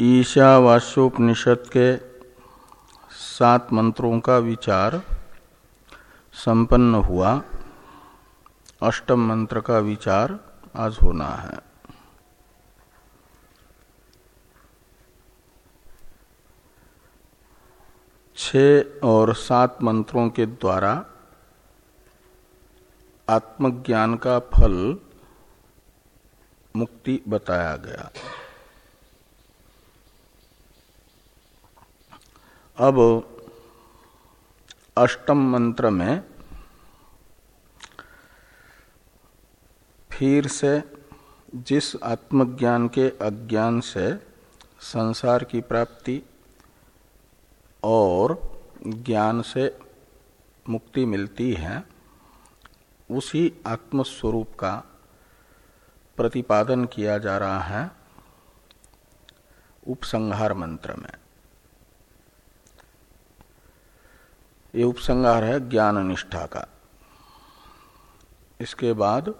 ईशावास्योपनिषद के सात मंत्रों का विचार संपन्न हुआ। अष्टम मंत्र का विचार आज होना है। छ और सात मंत्रों के द्वारा आत्मज्ञान का फल मुक्ति बताया गया। अब अष्टम मंत्र में फिर से जिस आत्मज्ञान के अज्ञान से संसार की प्राप्ति और ज्ञान से मुक्ति मिलती है, उसी आत्मस्वरूप का प्रतिपादन किया जा रहा है उपसंहार मंत्र में। ये उपसंहार है ज्ञान निष्ठा का। इसके बाद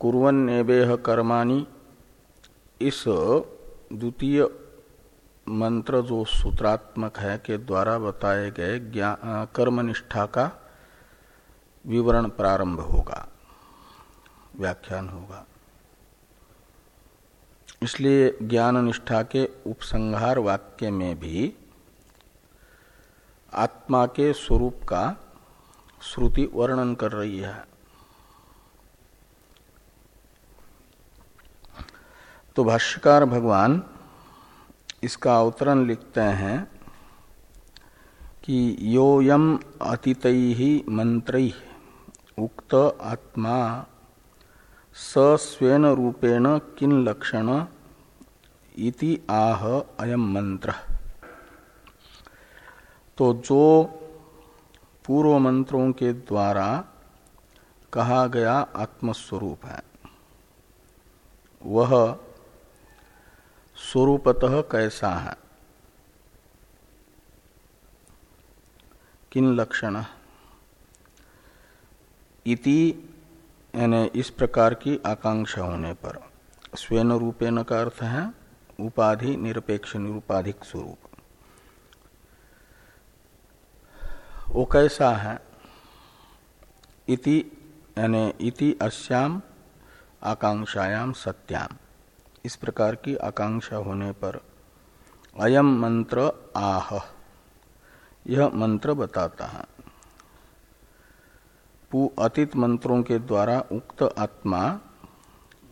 कुरन नेबेह कर्माणी, इस द्वितीय मंत्र जो सूत्रात्मक है के द्वारा बताए गए कर्म निष्ठा का विवरण प्रारंभ होगा, व्याख्यान होगा। इसलिए ज्ञान निष्ठा के उपसंहार वाक्य में भी आत्मा के स्वरूप का श्रुति वर्णन कर रही है। तो भाष्यकार भगवान इसका अवतरण लिखते हैं कि योयम अतीत मंत्र उक्त आत्मा सस्वेन रूपेण किन लक्षण इति आह अयम मंत्र तो जो पूर्व मंत्रों के द्वारा कहा गया आत्मस्वरूप है, वह स्वरूपतः कैसा है? किन लक्षण? इति, यानी इस प्रकार की आकांक्षा होने पर। स्वयं रूपेण का अर्थ है उपाधि निरपेक्ष निरूपाधिक स्वरूप। वो कैसा है? इति, यानी इति अश्याम आकांक्षायाम सत्याम। इस प्रकार की आकांक्षा होने पर अयम मंत्र आह। यह मंत्र बताता है। अतीत मंत्रों के द्वारा उक्त आत्मा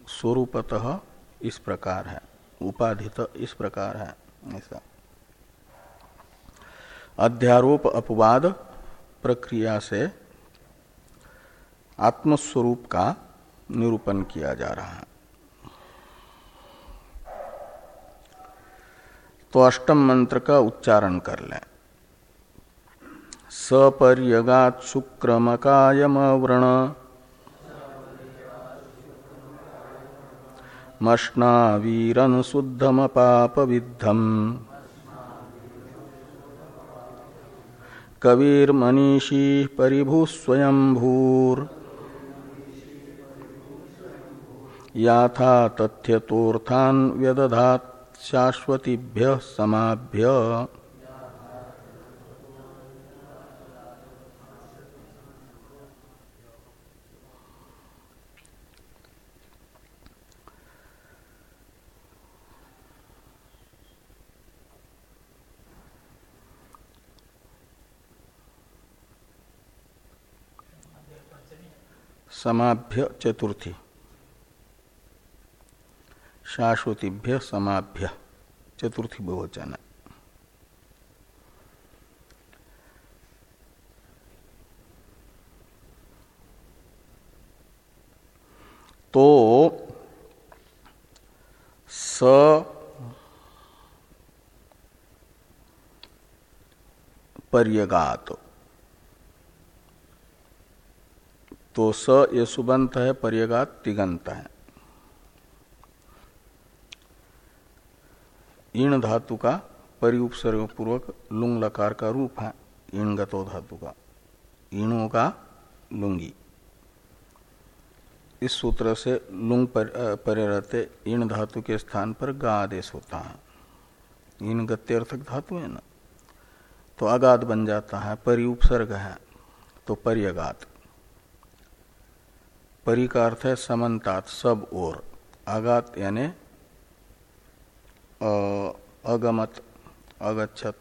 स्वरूपतः इस प्रकार है। उपाधित इस प्रकार है। ऐसा। अध्यारोप अपवाद प्रक्रिया से आत्मस्वरूप का निरूपण किया जा रहा है। तो अष्टम मंत्र का उच्चारण कर लें। सपर्यगात शुक्रमकायम व्रण मष्णा वीरन शुद्धम पाप विद्धम कवीर्मनीषी परिभू स्वयंभूर याथा तथ्यतोर्थान व्यदधात शाश्वतीभ्य समाभ्य। समाभ्य चतुर्थी। शाश्वतीभ्य समाभ्य चतुर्थी बहुवचन। तो स पर्यगात। तो स ये सुबंत है पर्यगात तिगंत है। ईण धातु का परिउपसर्ग पूर्वक लुंग लकार का रूप है ईणगतो धातु का। ईणों का लुंगी। इस सूत्र से लुंग पर, रहते इन धातु के स्थान पर गा आदेश होता है। इन गत्यर्थक धातु है ना? तो अगाध बन जाता है परि उपसर्ग है तो परियगात। परि का अर्थ है समन्तात, सब और आगात यानी अगमत अगछत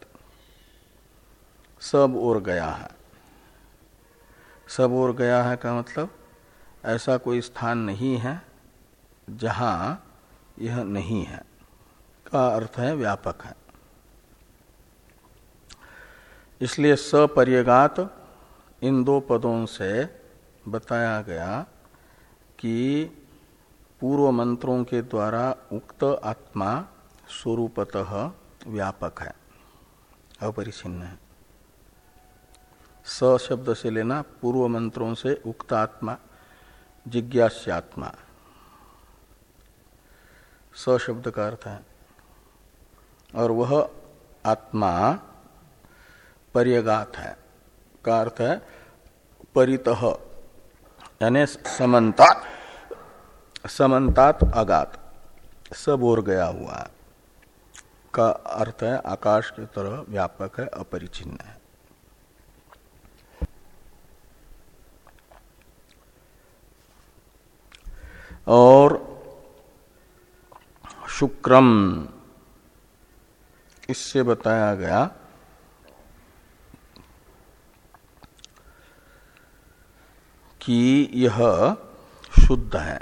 सब ओर गया है। सब ओर गया है का मतलब? ऐसा कोई स्थान नहीं है जहाँ यह नहीं है। का अर्थ है व्यापक है। इसलिए सपर्यगात इन दो पदों से बताया गया कि पूर्व मंत्रों के द्वारा उक्त आत्मा स्वरूपतः व्यापक है। अपरिचिन्न है। स शब्द से लेना पूर्व मंत्रों से उक्त आत्मा, जिज्ञास्यात्मा। स शब्द का अर्थ है। और वह आत्मा पर्यगात है। का अर्थ है परित। यानी समन्तात समन्तात अगात, सब और गया हुआ का अर्थ है, आकाश की तरह व्यापक है, अपरिचिन्न है। और शुक्रम, इससे बताया गया कि यह शुद्ध है।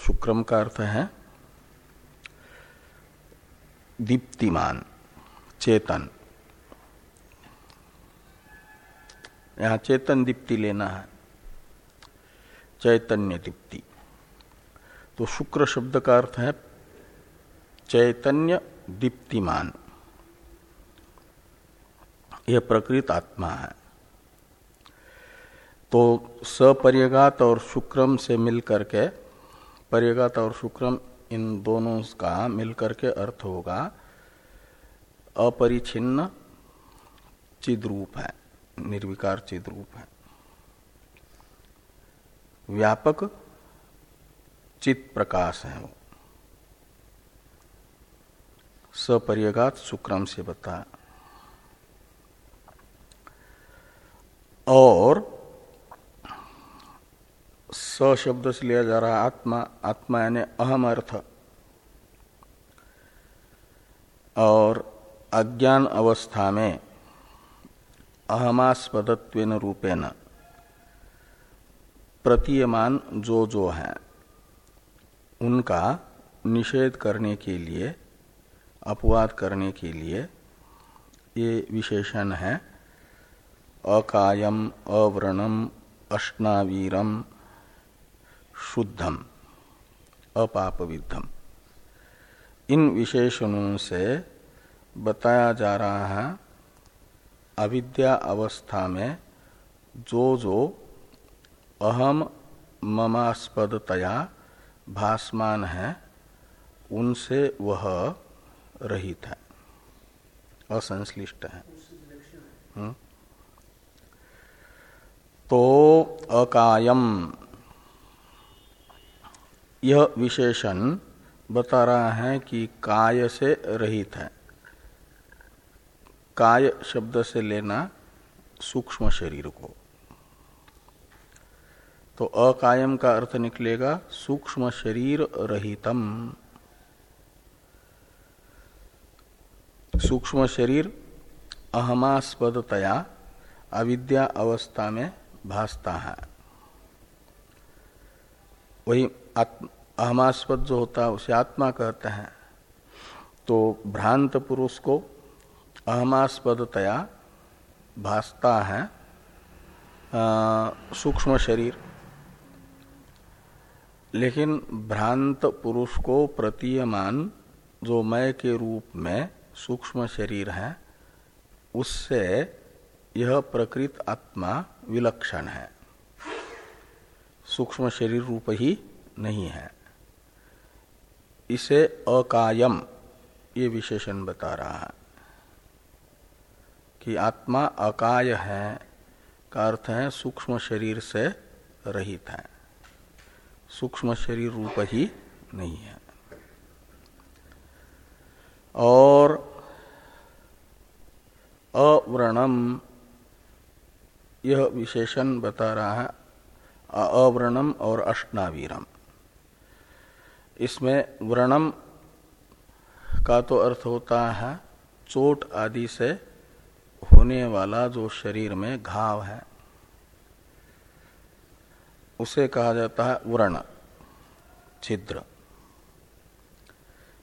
शुक्रम का अर्थ है दीप्तिमान, चेतन। यहाँ चेतन दीप्ति लेना है, चैतन्य दीप्ति। तो शुक्र शब्द का अर्थ है चैतन्य दीप्तिमान। यह प्रकृत आत्मा है। तो सपर्यगात और शुक्रम से मिलकर के पर्यगात और शुक्रम इन दोनों का मिलकर के अर्थ होगा अपरिछिन्न चिद्रूप है, निर्विकार चिद्रूप है। व्यापक चित प्रकाश है वो। सपर्यगात शुक्रम से बता। और स शब्द से लिया जा रहा आत्मा। आत्मा यानी अहम अर्थ। और अज्ञान अवस्था में अहमास्पदत्व रूपेण प्रतीयमान जो जो है, उनका निषेध करने के लिए, अपवाद करने के लिए ये विशेषण है। अकायम, अव्रणम अष्टावीरम शुद्धम अपाप विद्धम इन विशेषणों से बताया जा रहा है, अविद्या अवस्था में जो जो अहम ममास्पदतया भासमान है, उनसे वह रहित है, असंश्लिष्ट है हुँ? तो अकायम यह विशेषण बता रहा है कि काय से रहित है। काय शब्द से लेना सूक्ष्म शरीर को। तो अकायम का अर्थ निकलेगा सूक्ष्म शरीर रहितम। सूक्ष्म शरीर अहमास्पदतया अविद्या अवस्था में भासता है। वही अहमास्पद जो होता है, उसे आत्मा कहते हैं। तो भ्रांत पुरुष को अहमास्पदतया भासता है सूक्ष्म शरीर। लेकिन भ्रांत पुरुष को प्रतीयमान जो मय के रूप में सूक्ष्म शरीर है, उससे यह प्रकृत आत्मा विलक्षण है। सूक्ष्म शरीर रूप ही नहीं है। इसे अकायम, ये विशेषण बता रहा है कि आत्मा अकाय है, का अर्थ है सूक्ष्म शरीर से रहित है। सूक्ष्म शरीर रूप ही नहीं है। और अव्रणम, यह विशेषण बता रहा है, अव्रणम और अष्टावीरम। इसमें व्रणम का तो अर्थ होता है चोट आदि से होने वाला जो शरीर में घाव है। उसे कहा जाता है व्रण, छिद्र।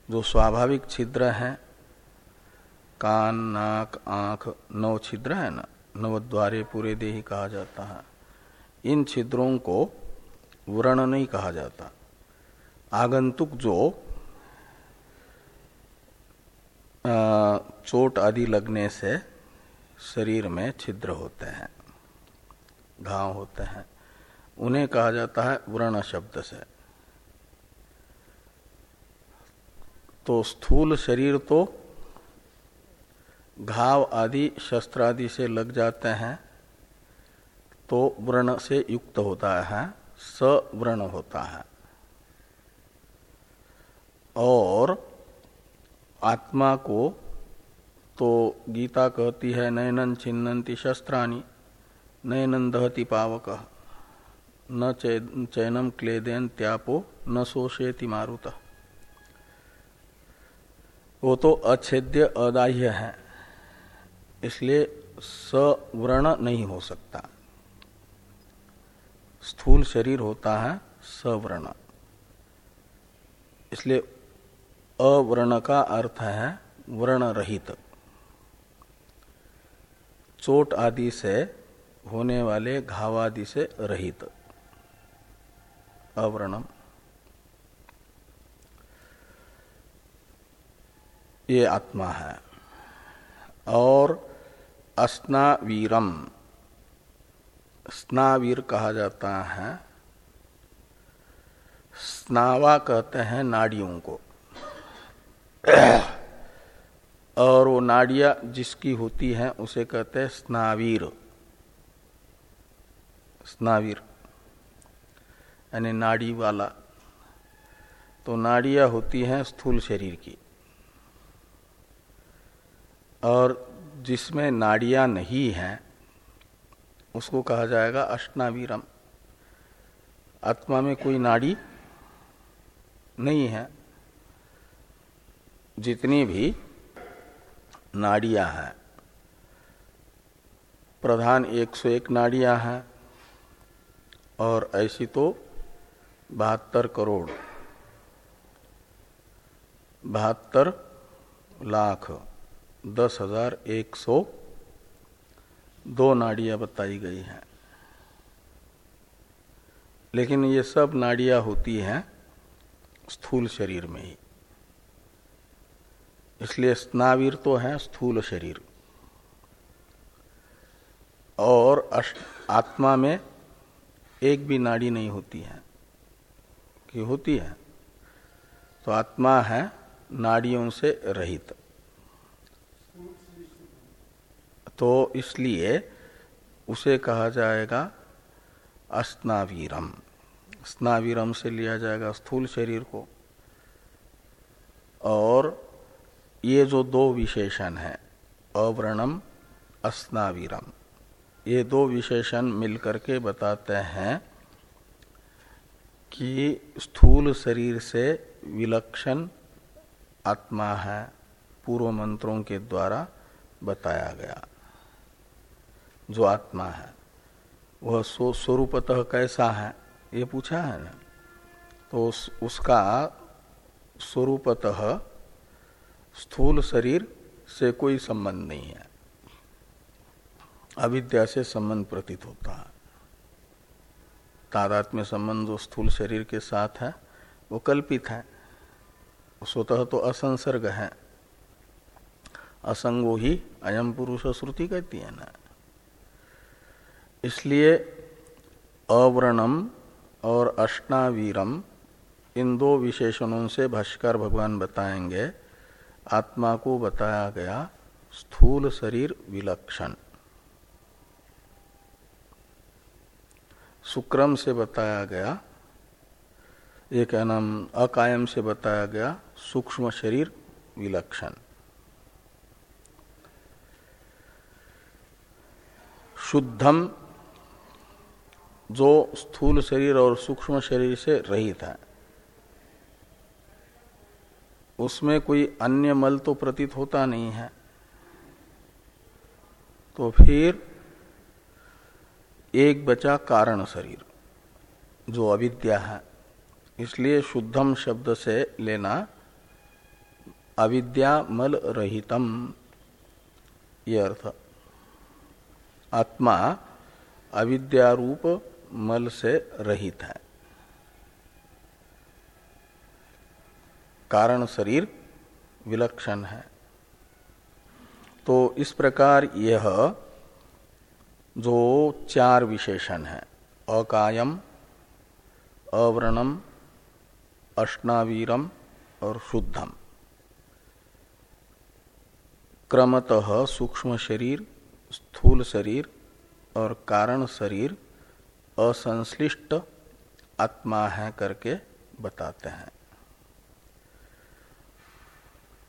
जो स्वाभाविक छिद्र है, कान, नाक, आँख नव छिद्र है ना नव द्वारे पूरे देही कहा जाता है। इन छिद्रों को व्रण नहीं कहा जाता। आगंतुक जो चोट आदि लगने से शरीर में छिद्र होते हैं, घाव होते हैं। उन्हें कहा जाता है व्रण शब्द से। तो स्थूल शरीर तो घाव आदि, शस्त्र आदि से लग जाते हैं तो व्रण से युक्त होता है सव्रण होता है। और आत्मा को तो गीता कहती है नयनन छिन्नती शस्त्राणी नयनन दहति पावक। न चैनम क्लेदेन त्यापो, न शोषेति मारुत। वो तो अच्छेद्य अदाह्य है, इसलिए सव्रण नहीं हो सकता। स्थूल शरीर होता है सव्रण। इसलिए अव्रण का अर्थ है व्रण रहित। चोट आदि से होने वाले घाव आदि से रहित। अव्रणम। ये आत्मा है। और अस्नावीरम। स्नावीर कहा जाता है। स्नावा कहते हैं नाड़ियों को। और वो नाड़िया जिसकी होती है, उसे कहते हैं स्नावीर। स्नावीर। यानी नाड़ी वाला। तो नाड़िया होती हैं स्थूल शरीर की। और जिसमें नाड़िया नहीं है, उसको कहा जाएगा अष्टनावीरम। आत्मा में कोई नाड़ी नहीं है। जितनी भी नाड़ियाँ हैं, प्रधान 101 नाड़ियाँ हैं, और ऐसी तो बहत्तर करोड़, बहत्तर लाख दस हज़ार एक सौ दो नाड़ियाँ बताई गई हैं। लेकिन ये सब नाड़ियाँ होती हैं स्थूल शरीर में ही। इसलिए स्नावीर तो है स्थूल शरीर। और आत्मा में एक भी नाड़ी नहीं होती है। कि होती है? तो आत्मा है नाड़ियों से रहित। तो इसलिए उसे कहा जाएगा अस्नावीरम। स्नावीरम से लिया जाएगा स्थूल शरीर को। और ये जो दो विशेषण है अव्रणम अस्नावीरम ये दो विशेषण मिलकर के बताते हैं कि स्थूल शरीर से विलक्षण आत्मा है पूर्व मंत्रों के द्वारा बताया गया जो आत्मा है। वह स्वरूपतः कैसा है ये पूछा है ना? तो उस, उसका स्वरूपतः स्थूल शरीर से कोई संबंध नहीं है। अविद्या से संबंध प्रतीत होता है। तादात्म्य संबंध जो स्थूल शरीर के साथ है, वो कल्पित है। स्वतः तो असंसर्ग है। असंगो ही अयम पुरुष श्रुति कहती है ना। इसलिए अव्रणम और अष्टावीरम इन दो विशेषणों से भाष्कर भगवान बताएँगे आत्मा को बताया गया स्थूल शरीर विलक्षण। शुक्रम से बताया गया ये क्या नाम अकायम से बताया गया सूक्ष्म शरीर विलक्षण। शुद्धम जो स्थूल शरीर और सूक्ष्म शरीर से रहित है। उसमें कोई अन्य मल तो प्रतीत होता नहीं है। तो फिर एक बचा कारण शरीर, जो अविद्या है। इसलिए शुद्धम शब्द से लेना अविद्या मल रहितम, ये अर्थ। आत्मा अविद्यारूप मल से रहित है। कारण शरीर विलक्षण है। तो इस प्रकार यह जो चार विशेषण है, अकायम, अव्रणम, अष्टावीरम और शुद्धम। क्रमतः सूक्ष्म शरीर, स्थूल शरीर और कारण शरीर असंश्लिष्ट आत्मा है करके बताते हैं।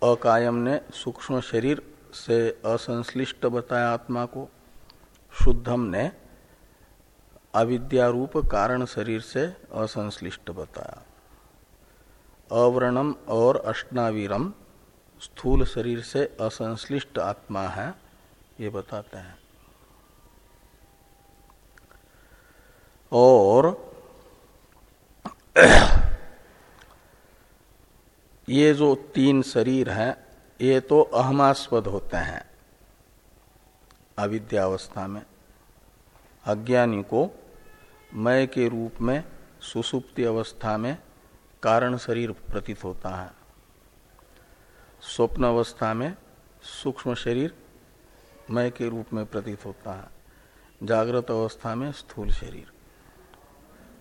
अकायम ने सूक्ष्म शरीर से असंश्लिष्ट बताया आत्मा को। शुद्धम ने अविद्यारूप कारण शरीर से असंश्लिष्ट बताया। अवर्णम और अष्टावीरम स्थूल शरीर से असंश्लिष्ट आत्मा है, ये बताते हैं। और ये जो तीन शरीर हैं, ये तो अहमास्पद होते हैं। अविद्यावस्था में, अज्ञानी को मय के रूप में, सुसुप्ति अवस्था में कारण शरीर प्रतीत होता है। स्वप्न अवस्था में सूक्ष्म शरीर मय के रूप में प्रतीत होता है। जागृत अवस्था में स्थूल शरीर।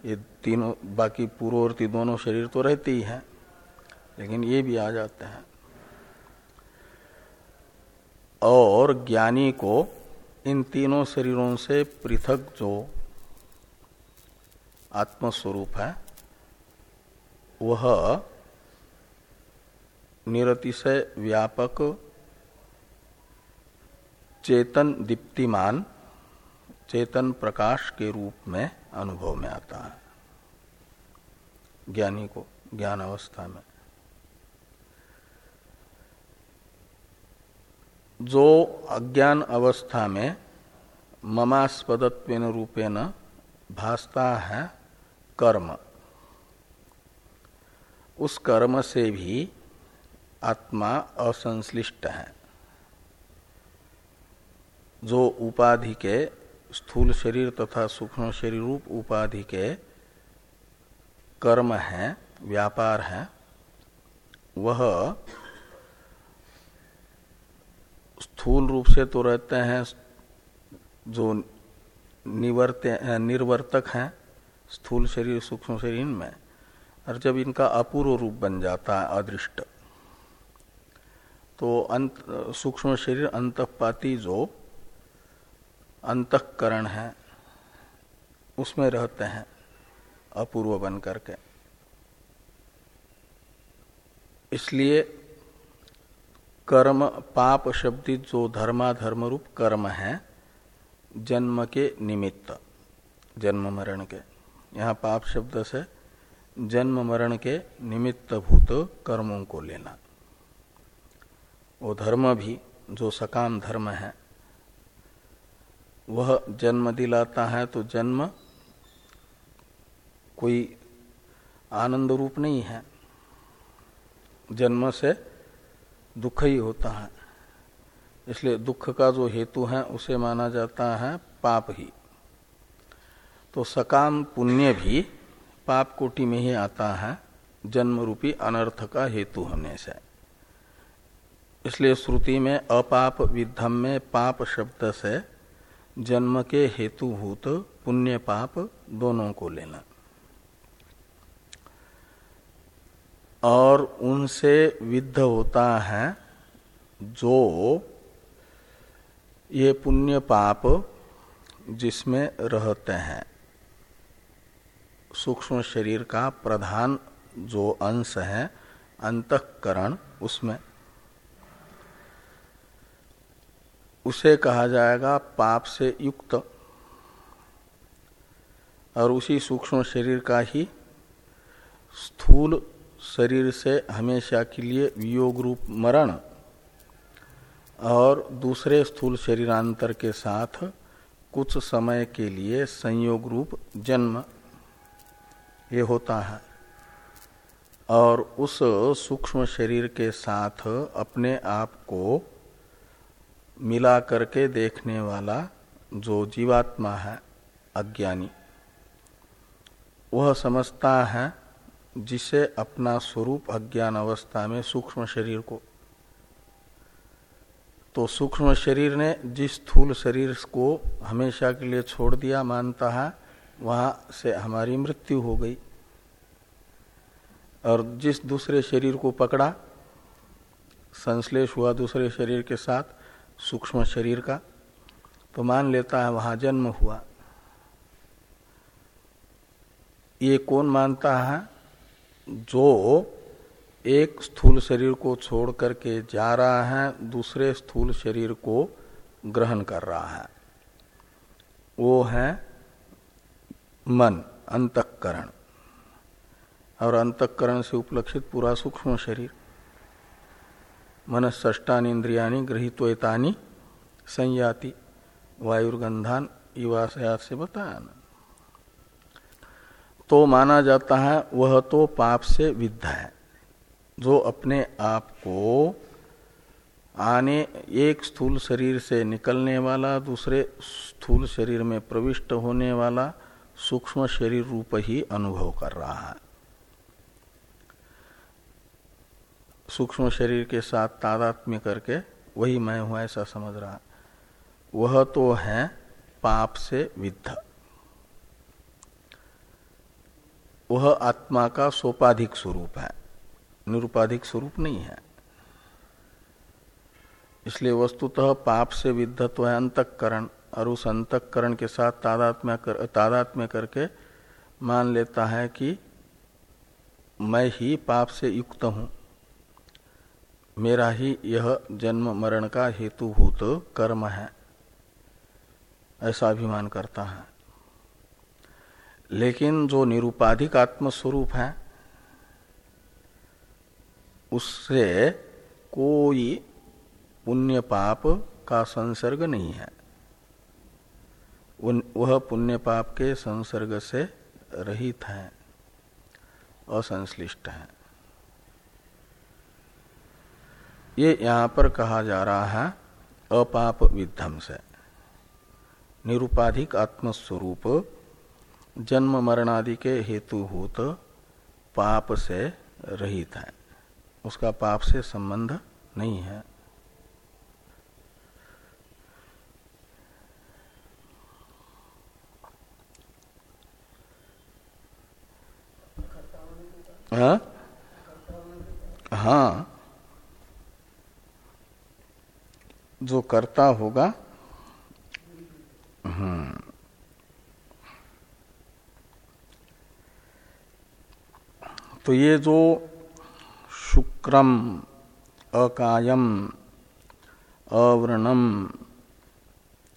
ये तीनों, बाकी पूर्ववर्ती दोनों शरीर तो रहते ही हैं। लेकिन ये भी आ जाते हैं। और ज्ञानी को इन तीनों शरीरों से पृथक जो आत्मस्वरूप है, वह निरतिशय व्यापक, चेतन दीप्तिमान, चेतन प्रकाश के रूप में अनुभव में आता है। ज्ञानी को, ज्ञान अवस्था में। जो अज्ञान अवस्था में ममास्पदत्व रूपेण भासता है कर्म। उस कर्म से भी आत्मा असंश्लिष्ट है। जो उपाधि के स्थूल शरीर तथा सूक्ष्म शरीर रूप उपाधि के कर्म है, व्यापार है, वह स्थूल रूप से तो रहते हैं, जो निवर्त निर्वर्तक हैं, स्थूल शरीर, सूक्ष्म शरीर में और जब इनका अपूर्व रूप बन जाता है, अदृष्ट तो अंत, सूक्ष्म शरीर अंतपाती जो अंतकरण है, उसमें रहते हैं, अपूर्व बन करके। इसलिए कर्म पाप शब्दित जो धर्माधर्म रूप कर्म है, जन्म के निमित्त, जन्म मरण के। यहाँ पाप शब्द से जन्म मरण के निमित्त भूत कर्मों को लेना। वो धर्म भी, जो सकाम धर्म है, वह जन्म दिलाता है तो जन्म कोई आनंद रूप नहीं है। जन्म से दुख ही होता है। इसलिए दुख का जो हेतु है, उसे माना जाता है पाप ही। तो सकाम पुण्य भी पाप कोटि में ही आता है जन्म रूपी अनर्थ का हेतु होने से। इसलिए श्रुति में अपाप विधम में पाप शब्द से जन्म के हेतुभूत पुण्य पाप दोनों को लेना। और उनसे विद्ध होता है जो ये पुण्य पाप जिसमें रहते हैं। सूक्ष्म शरीर का प्रधान जो अंश है, अंतकरण उसमें। उसे कहा जाएगा पाप से युक्त। और उसी सूक्ष्म शरीर का ही स्थूल शरीर से हमेशा के लिए वियोग रूप मरण और दूसरे स्थूल शरीरांतर के साथ कुछ समय के लिए संयोग रूप जन्म, ये होता है। और उस सूक्ष्म शरीर के साथ अपने आप को मिला करके देखने वाला जो जीवात्मा है, अज्ञानी, वह समझता है जिसे अपना स्वरूप अज्ञान अवस्था में सूक्ष्म शरीर को। तो सूक्ष्म शरीर ने जिस स्थूल शरीर को हमेशा के लिए छोड़ दिया, मानता है, वहाँ से हमारी मृत्यु हो गई। और जिस दूसरे शरीर को पकड़ा, संश्लेष हुआ दूसरे शरीर के साथ, सूक्ष्म शरीर का तो मान लेता है वहाँ जन्म हुआ। ये कौन मानता है? जो एक स्थूल शरीर को छोड़ करके जा रहा है, दूसरे स्थूल शरीर को ग्रहण कर रहा है। वो है मन, अंतकरण। और अंतकरण से उपलक्षित पूरा सूक्ष्म शरीर। मन ष्टानी इंद्रियानी गृहित्वतानी संयाति। वायुर्गंधान युवाशयात से बताया ना तो माना जाता है, वह तो पाप से विद्ध है, जो अपने आप को आने, एक स्थूल शरीर से निकलने वाला, दूसरे स्थूल शरीर में प्रविष्ट होने वाला, सूक्ष्म शरीर रूप ही अनुभव कर रहा है। सूक्ष्म शरीर के साथ तादात्म्य करके, वही मैं हूँ ऐसा समझ रहा वह तो है पाप से विद्ध। वह आत्मा का सोपाधिक स्वरूप है। निरुपाधिक स्वरूप नहीं है। इसलिए वस्तुतः पाप से विद्धत्व है, अंतकरण, और उस अंतकरण के साथ तादात्म्य कर, तादात्म्य करके मान लेता है कि मैं ही पाप से युक्त हूँ। मेरा ही यह जन्म मरण का हेतुभूत कर्म है, ऐसा अभिमान करता है। लेकिन जो निरुपाधिक आत्मस्वरूप है, उससे कोई पुण्य पाप का संसर्ग नहीं है। वह पुण्य पाप के संसर्ग से रहित है, असंश्लिष्ट है। ये यहाँ पर कहा जा रहा है, अपाप विध्वंस से। निरुपाधिक आत्मस्वरूप जन्म मरणादि के हेतुभूत पाप से रहित है। उसका पाप से संबंध नहीं है। हाँ? हाँ। जो करता होगा हम्म। तो ये जो शुक्रम अकायम अवर्णम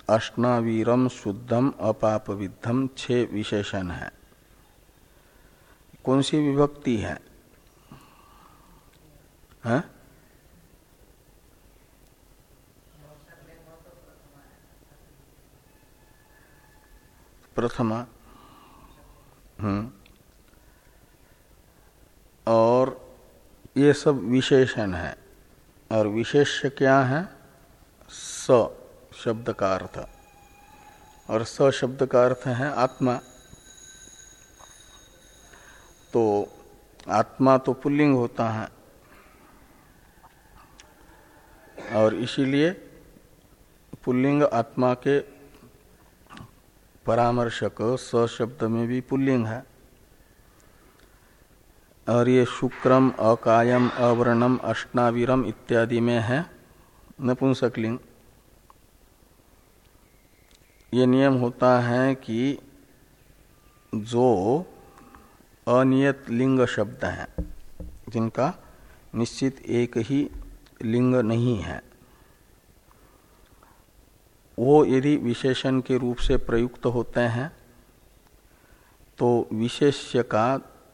अष्टावीरम शुद्धम अपाप विद्धम छह विशेषण है। कौन सी विभक्ति है, है? प्रथमा। हम्म। और ये सब विशेषण है। और विशेष्य क्या है? स शब्द का अर्थ। और स शब्द का अर्थ है आत्मा। तो आत्मा तो पुल्लिंग होता है। और इसीलिए पुल्लिंग आत्मा के परामर्शक स शब्द में भी पुल्लिंग है। और ये शुक्रम अकायम अवर्णम अष्टावीरम इत्यादि में है। नपुंसकलिंग। ये नियम होता है कि जो अनियत लिंग शब्द हैं, जिनका निश्चित एक ही लिंग नहीं है, वो यदि विशेषण के रूप से प्रयुक्त होते हैं तो विशेष्य का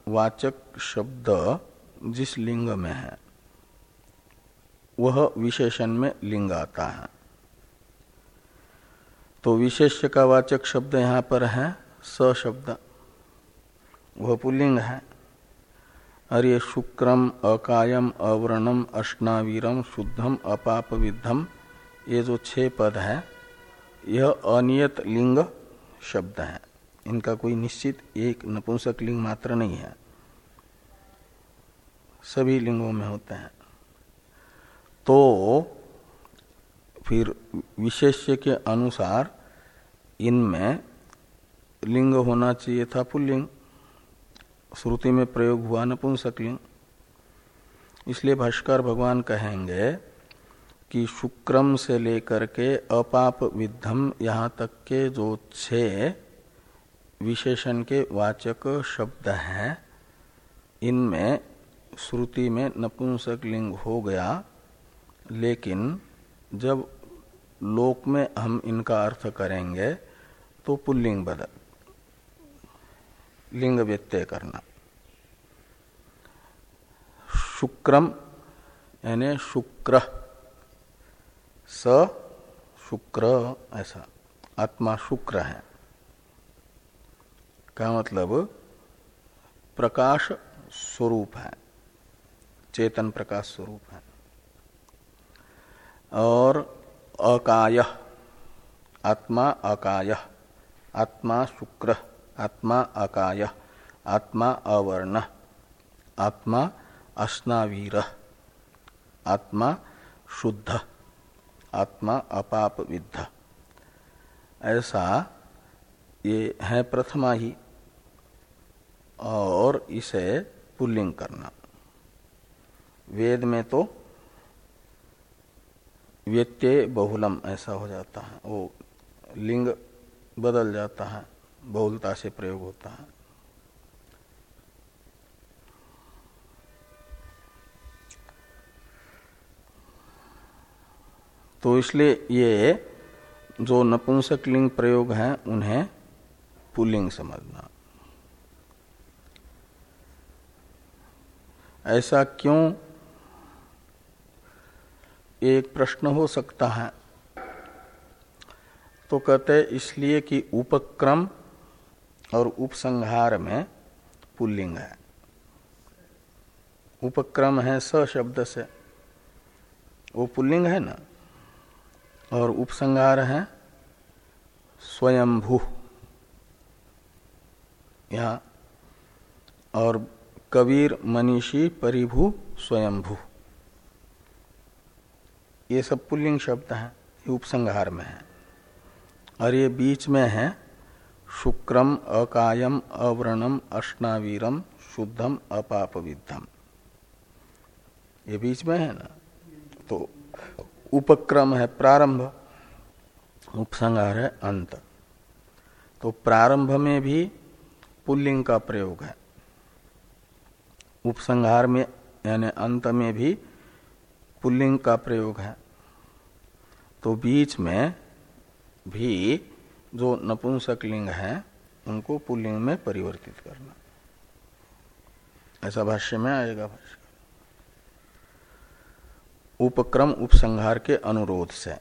वाचक शब्द जिस लिंग में है, वह विशेषण में लिंग आता है। तो विशेष्य का वाचक शब्द यहाँ पर है स शब्द वह पुल्लिंग है। और ये शुक्रम, अकायम, अवर्णम अष्टावीरम शुद्धम अपाप विद्धम ये जो छह पद है, यह अनियत लिंग शब्द है। इनका कोई निश्चित एक नपुंसक लिंग मात्र नहीं है। सभी लिंगों में होते हैं। तो फिर विशेष्य के अनुसार इनमें लिंग होना चाहिए था पुल्लिंग। श्रुति में प्रयोग हुआ नपुंसक लिंग। इसलिए भाष्कर भगवान कहेंगे कि शुक्रम से लेकर के अपाप विद्धम यहाँ तक के जो छह विशेषण के वाचक शब्द हैं। इनमें श्रुति में नपुंसक लिंग हो गया, लेकिन जब लोक में हम इनका अर्थ करेंगे तो पुल्लिंग बदल लिंग व्यत्यय करना। शुक्रम, यानी शुक्र, स शुक्र, ऐसा। आत्मा शुक्र है। का मतलब प्रकाश स्वरूप है, चेतन प्रकाश स्वरूप है। और अकाय, आत्मा अकाय, आत्मा शुक्र, आत्मा अकाय, आत्मा अवर्ण, आत्मा अस्नावीर आत्मा शुद्ध, आत्मा अपाप विद्ध ऐसा ये है प्रथमा ही और इसे पुल्लिंग करना। वेद में तो व्यत्यय बहुलम ऐसा हो जाता है। वो लिंग बदल जाता है, बहुलता से प्रयोग होता है। तो इसलिए ये जो नपुंसक लिंग प्रयोग हैं, उन्हें पुलिंग समझना। ऐसा क्यों? एक प्रश्न हो सकता है। तो कहते इसलिए कि उपक्रम और उपसंहार में पुल्लिंग है। उपक्रम है स शब्द से। वो पुल्लिंग है ना? और उपसंहार है स्वयंभू। यहाँ और कबीर मनीषी परिभू स्वयंभू। ये सब पुल्लिंग शब्द हैं, ये उपसंहार में है। और ये बीच में है, शुक्रम, अकायम, अव्रणम, अष्टावीरम, शुद्धम अपाप विद्धम ये बीच में है ना? तो उपक्रम है प्रारंभ, उपसंहार है अंत। तो प्रारंभ में भी पुल्लिंग का प्रयोग है। उपसंहार में, यानी अंत में भी पुल्लिंग का प्रयोग है। तो बीच में भी जो नपुंसक लिंग है, उनको पुल्लिंग में परिवर्तित करना। ऐसा भाष्य में आएगा भाष्य। उपक्रम उपसंहार के अनुरोध से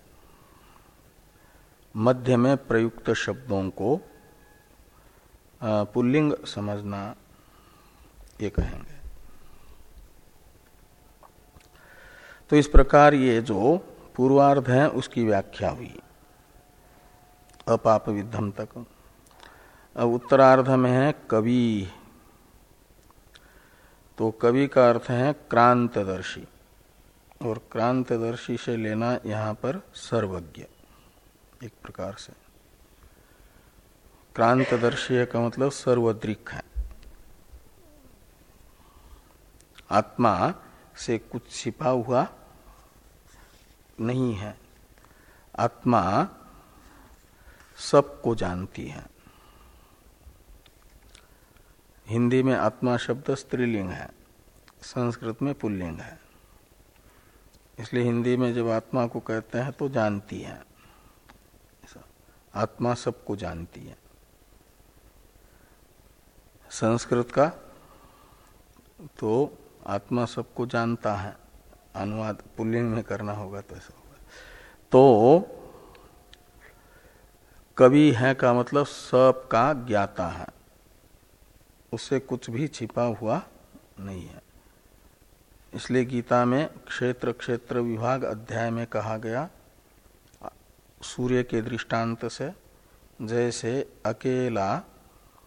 मध्य में प्रयुक्त शब्दों को पुल्लिंग समझना ये कहेंगे। तो इस प्रकार ये जो पूर्वार्ध है, उसकी व्याख्या हुई। अपाप विद्धम तक। अब उत्तरार्ध में है कवि। तो कवि का अर्थ है क्रांतदर्शी। और क्रांतदर्शी से लेना यहाँ पर सर्वज्ञ, एक प्रकार से। क्रांतदर्शी का मतलब सर्वद्रिक है। आत्मा से कुछ छिपा हुआ नहीं है। आत्मा सबको जानती है। हिंदी में आत्मा शब्द स्त्रीलिंग है, संस्कृत में पुल्लिंग है। इसलिए हिंदी में जब आत्मा को कहते हैं तो जानती है। आत्मा सबको जानती है। संस्कृत का तो आत्मा सबको जानता है। अनुवाद पुल्लिंग में करना होगा तो ऐसा होगा। तो कवि है का मतलब सब का ज्ञाता है। उससे कुछ भी छिपा हुआ नहीं है। इसलिए गीता में क्षेत्र क्षेत्र विभाग अध्याय में कहा गया, सूर्य के दृष्टांत से जैसे अकेला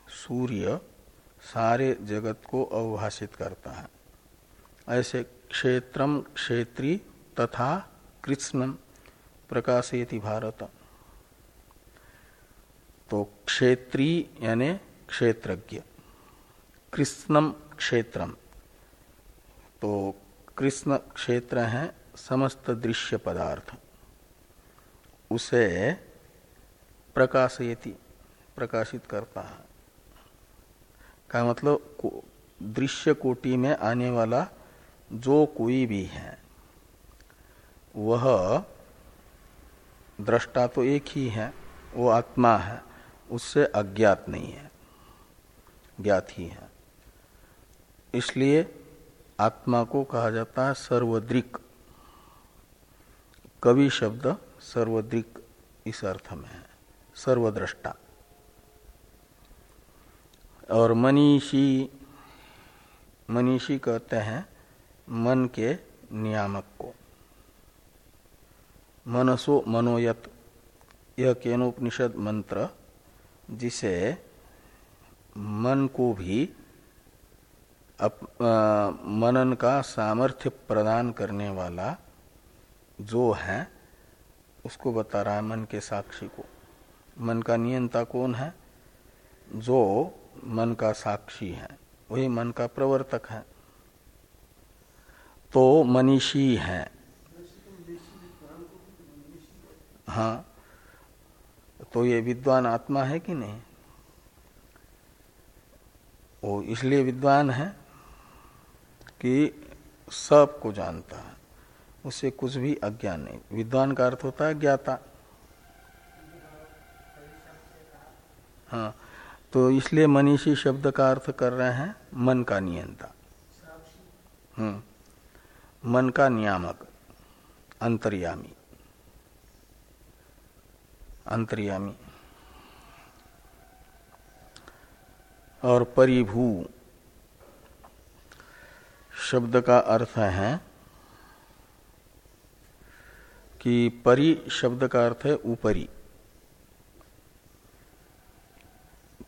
सूर्य सारे जगत को अवभाषित करता है। ऐसे क्षेत्रम क्षेत्री तथा कृष्णम प्रकाशयति भारत। तो क्षेत्री यानी क्षेत्रज्ञ कृष्णम क्षेत्रम तो कृष्ण क्षेत्र है समस्त दृश्य पदार्थ। उसे प्रकाशयति, प्रकाशित करता है। का मतलब दृश्य कोटि में आने वाला जो कोई भी है, वह दृष्टा तो एक ही है, वो आत्मा है, उससे अज्ञात नहीं है, ज्ञात ही है। इसलिए आत्मा को कहा जाता है सर्वद्रिक। कवि शब्द सर्वद्रिक इस अर्थ में है, सर्वद्रष्टा। और मनीषी मनीषी कहते हैं मन के नियामक को। मनसो मनोयत यह केनोपनिषद मंत्र जिसे मन को भी अप, आ, मनन का सामर्थ्य प्रदान करने वाला जो है उसको बता रहा है मन के साक्षी को। मन का नियंता कौन है? जो मन का साक्षी है वही मन का प्रवर्तक है। तो मनीषी है। हाँ। तो ये विद्वान आत्मा है कि नहीं? वो इसलिए विद्वान है कि सबको जानता है। उससे कुछ भी अज्ञान नहीं। विद्वान का अर्थ होता है ज्ञाता। हाँ। तो इसलिए मनीषी शब्द का अर्थ कर रहे हैं, मन का नियंता। हम्म। मन का नियामक, अंतर्यामी। अंतर्यामी। और परिभू। शब्द का अर्थ है कि परि शब्द का अर्थ है ऊपरी।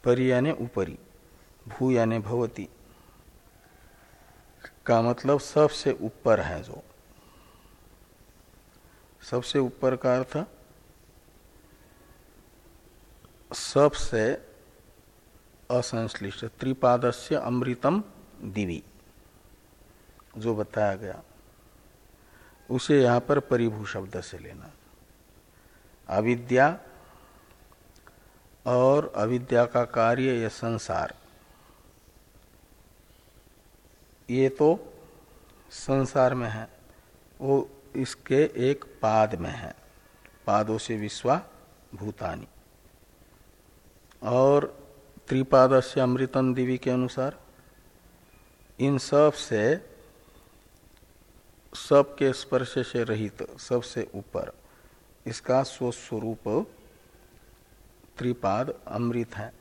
परि यानी ऊपरी, भू यानी भवती। का मतलब सबसे ऊपर है जो। सबसे ऊपर का अर्थ, सबसे असंश्लिष्ट, त्रिपादस्य अमृतम दिवी, जो बताया गया। उसे यहाँ पर परिभू शब्द से लेना। अविद्या और अविद्या का कार्य यह संसार। ये तो संसार में है, वो इसके एक पाद में है, पादों से विश्वा भूतानी। और त्रिपाद से अमृतन देवी के अनुसार इन सबसे, सब के स्पर्श से रहित सबसे ऊपर, इसका स्वस्वरूप त्रिपाद अमृत है।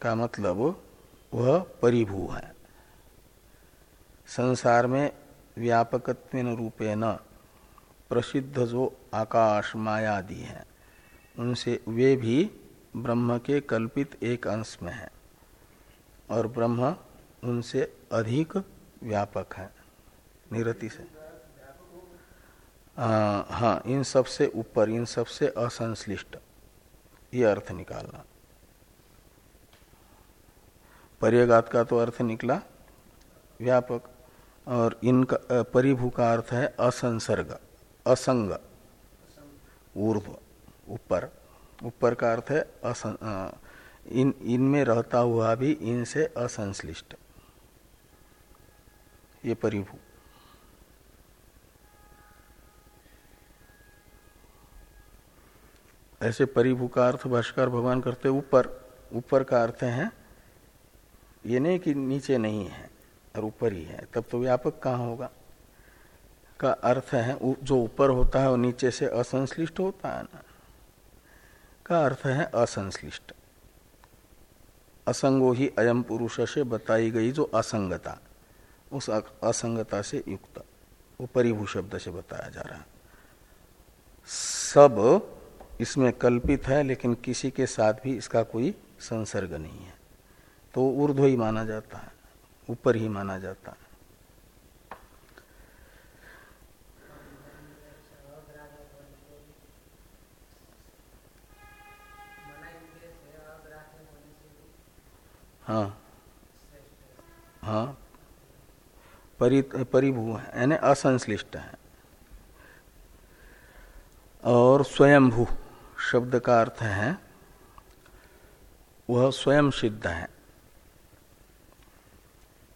का मतलब वह परिभू है। संसार में व्यापकत्व रूपे न प्रसिद्ध जो आकाश मायादि है। उनसे वे भी ब्रह्म के कल्पित एक अंश में है और ब्रह्म उनसे अधिक व्यापक है। निरति से। आ, हाँ इन सबसे ऊपर इन सबसे असंश्लिष्ट ये अर्थ निकालना। पर्यगात का तो अर्थ निकला। व्यापक और इनका परिभू का अर्थ है असंसर्ग, असंग, ऊर्ध्व, ऊपर। ऊपर का अर्थ है असं इन, इनमें रहता हुआ भी इनसे असंश्लिष्ट। ये परिभू। ऐसे परिभू का अर्थ भाष्कर भगवान करते ऊपर। ऊपर का अर्थ है, ये नहीं कि नीचे नहीं है। और ऊपर ही है। तब तो व्यापक कहाँ होगा? का अर्थ है जो ऊपर होता है, वो नीचे से असंश्लिष्ट होता है ना? का अर्थ है, असंश्लिष्ट। असंगो ही अयम पुरुष से बताई गई जो असंगता, उस असंगता से युक्त परिभू शब्द से बताया जा रहा है। सब इसमें कल्पित है, लेकिन किसी के साथ भी इसका कोई संसर्ग नहीं है। तो ऊर्ध्व ही माना जाता है। ऊपर ही माना जाता है। हाँ। हाँ। परि, परिभू है, यानी असंश्लिष्ट है। और स्वयंभू शब्द का अर्थ है, वह स्वयं सिद्ध है।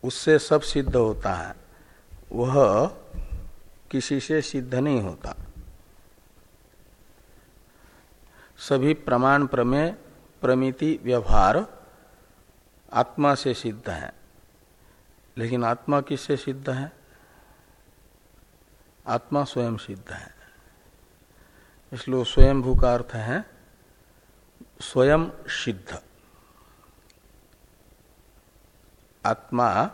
उससे सब सिद्ध होता है। वह किसी से सिद्ध नहीं होता। सभी प्रमाण प्रमेय, प्रमिति, व्यवहार आत्मा से सिद्ध है। लेकिन आत्मा किससे सिद्ध है? आत्मा स्वयं सिद्ध है। इसलिए स्वयं भू का अर्थ है, स्वयं सिद्ध। आत्मा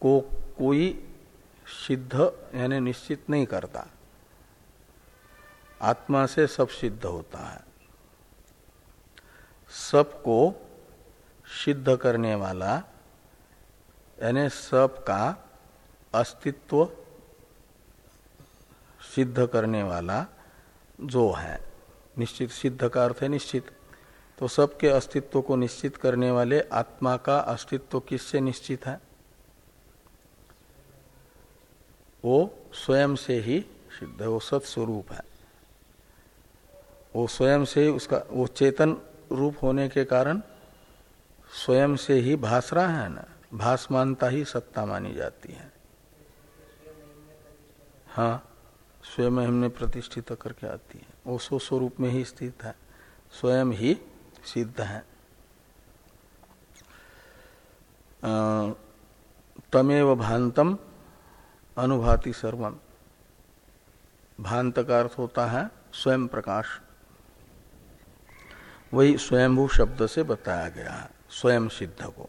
को कोई सिद्ध यानी निश्चित नहीं करता। आत्मा से सब सिद्ध होता है। सबको सिद्ध करने वाला यानी सब का अस्तित्व सिद्ध करने वाला जो है, निश्चित, सिद्ध का अर्थ है निश्चित। तो सबके अस्तित्व को निश्चित करने वाले आत्मा का अस्तित्व किससे निश्चित है? वो स्वयं से ही सिद्ध है, वो सत्स्वरूप है। वो स्वयं से ही उसका, वो चेतन रूप होने के कारण स्वयं से ही भास रहा है ना? भासमानता ही सत्ता मानी जाती है। हाँ स्वयं हमने प्रतिष्ठित करके आती है। वो सो स्वरूप में ही स्थित है। स्वयं ही सिद्ध है। तमेव भांतम अनुभाति सर्वम। भांत का अर्थ होता है स्वयं प्रकाश। वही स्वयंभू शब्द से बताया गया है, स्वयं सिद्ध को।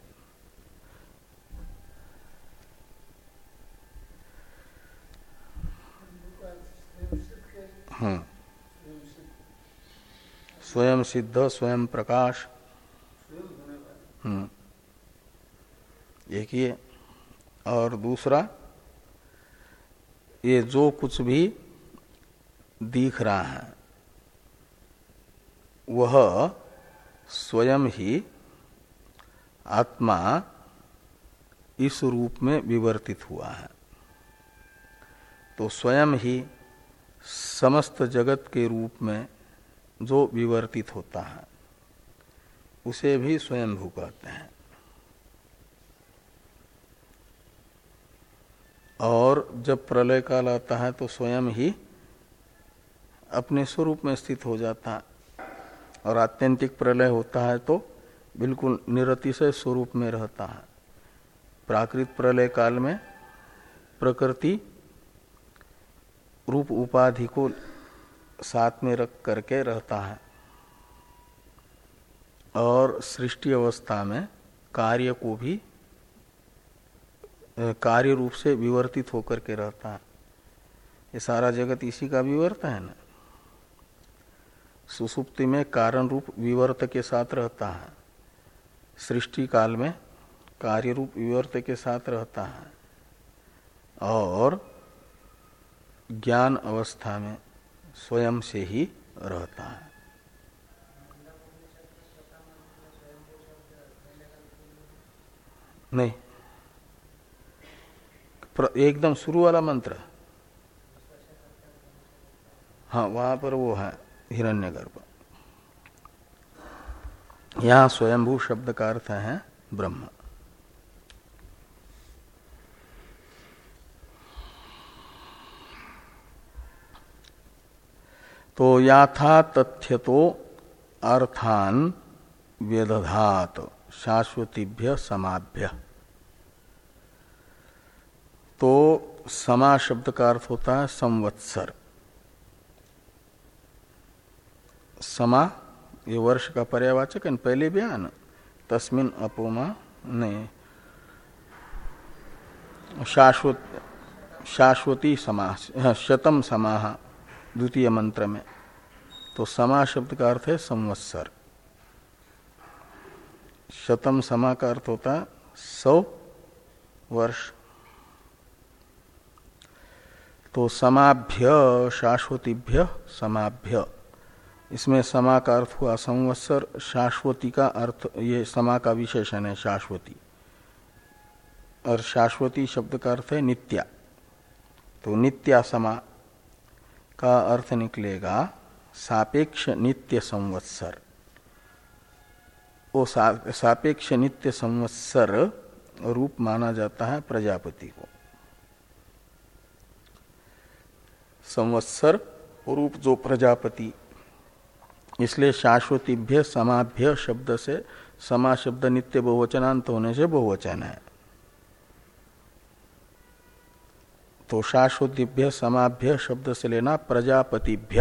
हम्म। स्वयं सिद्ध, स्वयं प्रकाश। हम्म। एक ये, और दूसरा, ये जो कुछ भी दिख रहा है, वह स्वयं ही आत्मा इस रूप में विवर्तित हुआ है। तो स्वयं ही समस्त जगत के रूप में जो विवर्तित होता है, उसे भी स्वयंभू कहते हैं। और जब प्रलय काल आता है तो स्वयं ही अपने स्वरूप में स्थित हो जाता है। और आत्यंतिक प्रलय होता है तो बिल्कुल निरतिशय स्वरूप में रहता है। प्राकृत प्रलय काल में प्रकृति रूप उपाधि को साथ में रख करके रहता है। और सृष्टि अवस्था में कार्य को भी कार्य रूप से विवर्तित होकर के रहता है। ये सारा जगत इसी का विवर्त है ना? सुसुप्ति में कारण रूप विवर्त के साथ रहता है। सृष्टि काल में कार्य रूप विवर्त के साथ रहता है। और ज्ञान अवस्था में स्वयं से ही रहता है। नहीं। एकदम शुरू वाला मंत्र। हाँ वहाँ पर वो है, हिरण्यगर्भ। यहाँ स्वयंभू शब्द का अर्थ है ब्रह्म। तो याथा तथ्य तो अर्थान व्यदधात शाश्वतीभ्य समाभ्य। तो समा शब्द का अर्थ होता है संवत्सर। समा, ये वर्ष का पर्यावाचक है पहले भी आना। तस्मिन अपोमा ने शाश्वत, शाश्वती समास शतम समाह। द्वितीय मंत्र में। तो समा शब्द का अर्थ है संवत्सर। शतम समा का अर्थ होता है सौ वर्ष। तो समाभ्य, शाश्वतीभ्य, समाभ्य। इसमें समा का अर्थ हुआ संवत्सर, शाश्वती का अर्थ, ये समा का विशेषण है शाश्वती। और शाश्वती शब्द का अर्थ है नित्या। तो नित्या समा। का अर्थ निकलेगा सापेक्ष नित्य संवत्सर। वो सापेक्ष नित्य संवत्सर रूप माना जाता है प्रजापति को। संवत्सर रूप जो प्रजापति, इसलिए शाश्वतीभ्य समाभ्य शब्द से समा शब्द नित्य बहुवचनांत होने से बहुवचन है। तो शाश्वतीभ्य, समाभ्य शब्द से लेना प्रजापतिभ्य।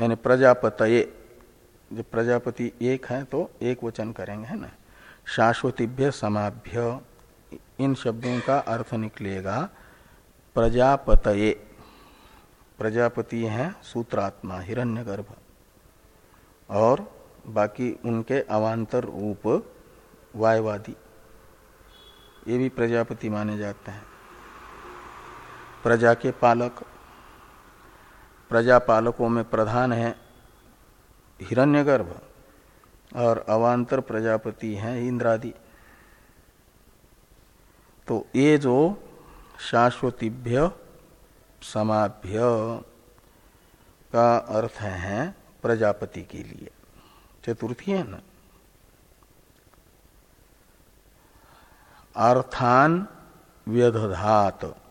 यानी प्रजापतये। जब प्रजापति एक है तो एक वचन करेंगे, है ना? शाश्वतीभ्य, समाभ्य, इन शब्दों का अर्थ निकलेगा प्रजापतये। प्रजापति हैं सूत्रात्मा, हिरण्यगर्भ। और बाकी उनके अवान्तर रूप वायवादी। ये भी प्रजापति माने जाते हैं। प्रजा के पालक प्रजा पालकों में प्रधान है हिरण्यगर्भ और अवान्तर प्रजापति हैं इंद्रादि। तो ये जो शाश्वतीभ्य समाभ्य का अर्थ है प्रजापति के लिए। चतुर्थी है ना? अर्थान व्यधात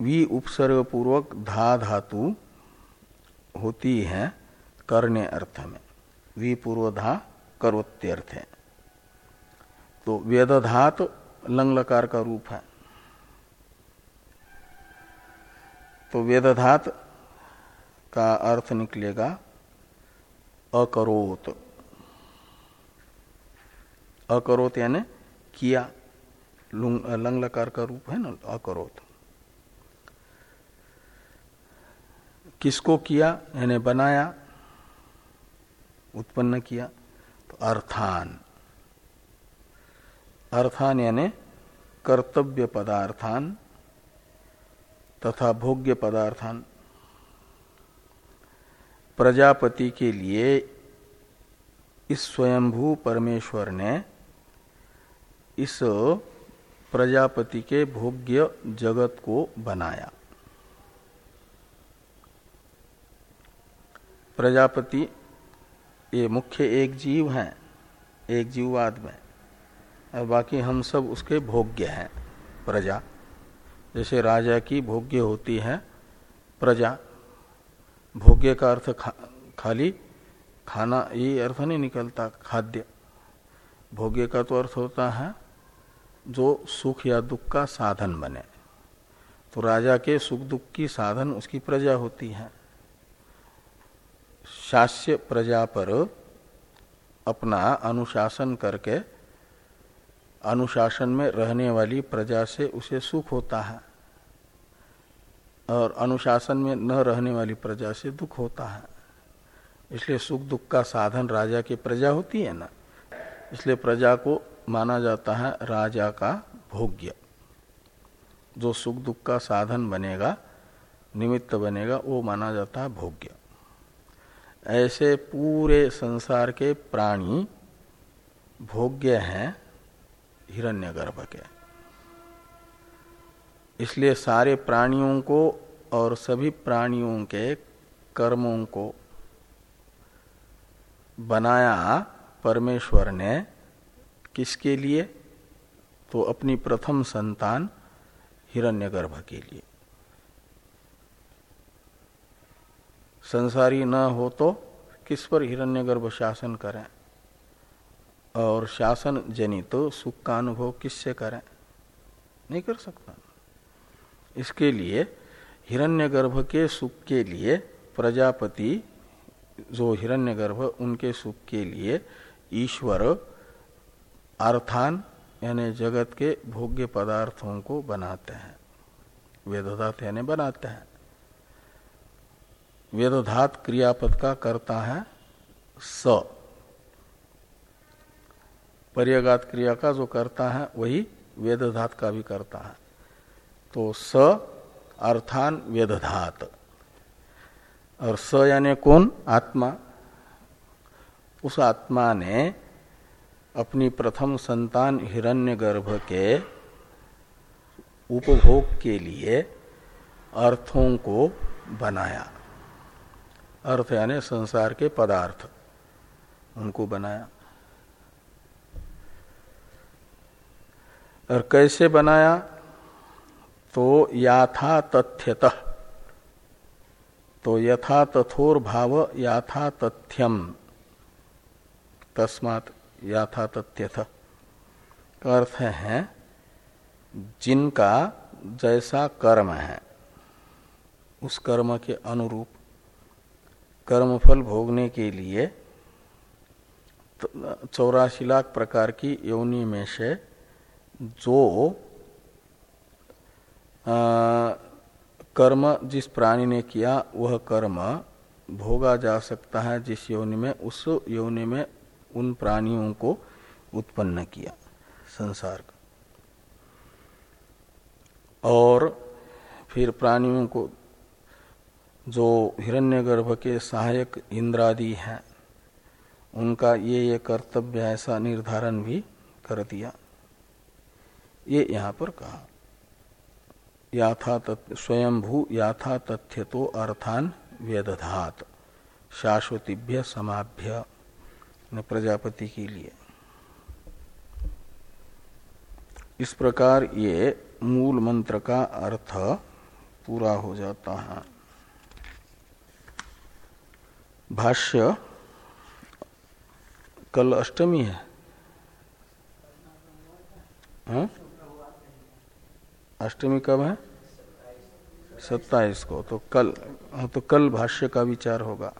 वी उपसर्ग पूर्वक धा धातु होती है करने अर्थ में। वी पूर्व धा करोत्यर्थ है। तो वेदधात लंग लकार का रूप है। तो वेदधात का अर्थ निकलेगा अकरोत। अकरोत यानी किया लंगलकार का रूप है ना, अकरोत। किसको किया? यानी बनाया, उत्पन्न किया। तो अर्थान। अर्थान यानी कर्तव्य पदार्थान तथा भोग्य पदार्थान। प्रजापति के लिए इस स्वयंभू परमेश्वर ने इस प्रजापति के भोग्य जगत को बनाया। प्रजापति ये मुख्य एक जीव हैं एक जीववाद में। और बाकी हम सब उसके भोग्य हैं प्रजा। जैसे राजा की भोग्य होती है प्रजा। भोग्य का अर्थ खा, खाली खाना ये अर्थ नहीं निकलता खाद्य। भोग्य का तो अर्थ होता है जो सुख या दुख का साधन बने। तो राजा के सुख दुख की साधन उसकी प्रजा होती है। शास्य प्रजा पर अपना अनुशासन करके अनुशासन में रहने वाली प्रजा से उसे सुख होता है और अनुशासन में न रहने वाली प्रजा से दुख होता है। इसलिए सुख दुख का साधन राजा की प्रजा होती है ना। इसलिए प्रजा को माना जाता है राजा का भोग्य। जो सुख दुख का साधन बनेगा, निमित्त बनेगा, वो माना जाता है भोग्य। ऐसे पूरे संसार के प्राणी भोग्य हैं, हिरण्यगर्भ के। इसलिए सारे प्राणियों को और सभी प्राणियों के कर्मों को बनाया परमेश्वर ने किसके लिए? तो अपनी प्रथम संतान हिरण्यगर्भ के लिए। संसारी न हो तो किस पर हिरण्यगर्भ शासन करें? और शासन जनित तो सुख का अनुभव किससे करें? नहीं कर सकता। इसके लिए हिरण्यगर्भ के सुख के लिए प्रजापति, जो हिरण्यगर्भ, उनके सुख के लिए ईश्वर, अर्थान, यानी जगत के भोग्य पदार्थों को बनाते हैं। वेदधात यानी बनाते हैं। वेदधात क्रियापद का करता है स। पर्यगात क्रिया का जो करता है, वही वेदधात का भी करता है। तो स अर्थान वेदधात। और स यानी कौन? आत्मा। उस आत्मा ने अपनी प्रथम संतान हिरण्यगर्भ के उपभोग के लिए अर्थों को बनाया। अर्थ यानी संसार के पदार्थ उनको बनाया। और कैसे बनाया? तो याथा तथ्यतः तो यथा तथोर भाव याथा तथ्यम तस्मात याथा तथ्यथ अर्थ है, जिनका जैसा कर्म है, उस कर्म के अनुरूप कर्मफल भोगने के लिए चौरासी लाख प्रकार की योनि में से जो आ, कर्म जिस प्राणी ने किया वह कर्म भोगा जा सकता है जिस योनि में उस योनि में उन प्राणियों को उत्पन्न किया संसार का। और फिर प्राणियों को जो हिरण्यगर्भ के सहायक इंद्रादि हैं, उनका ये ये कर्तव्य ऐसा निर्धारण भी कर दिया। ये यहाँ पर कहा याथा स्वयंभू याथा तथ्य तो अर्थान व्यदधात, शाश्वतीभ्य समाभ्य प्रजापति के लिए। इस प्रकार ये मूल मंत्र का अर्थ पूरा हो जाता है। भाष्य, कल अष्टमी है। हा? अष्टमी कब है? सत्ताईस को तो कल हाँ तो कल भाष्य का विचार होगा।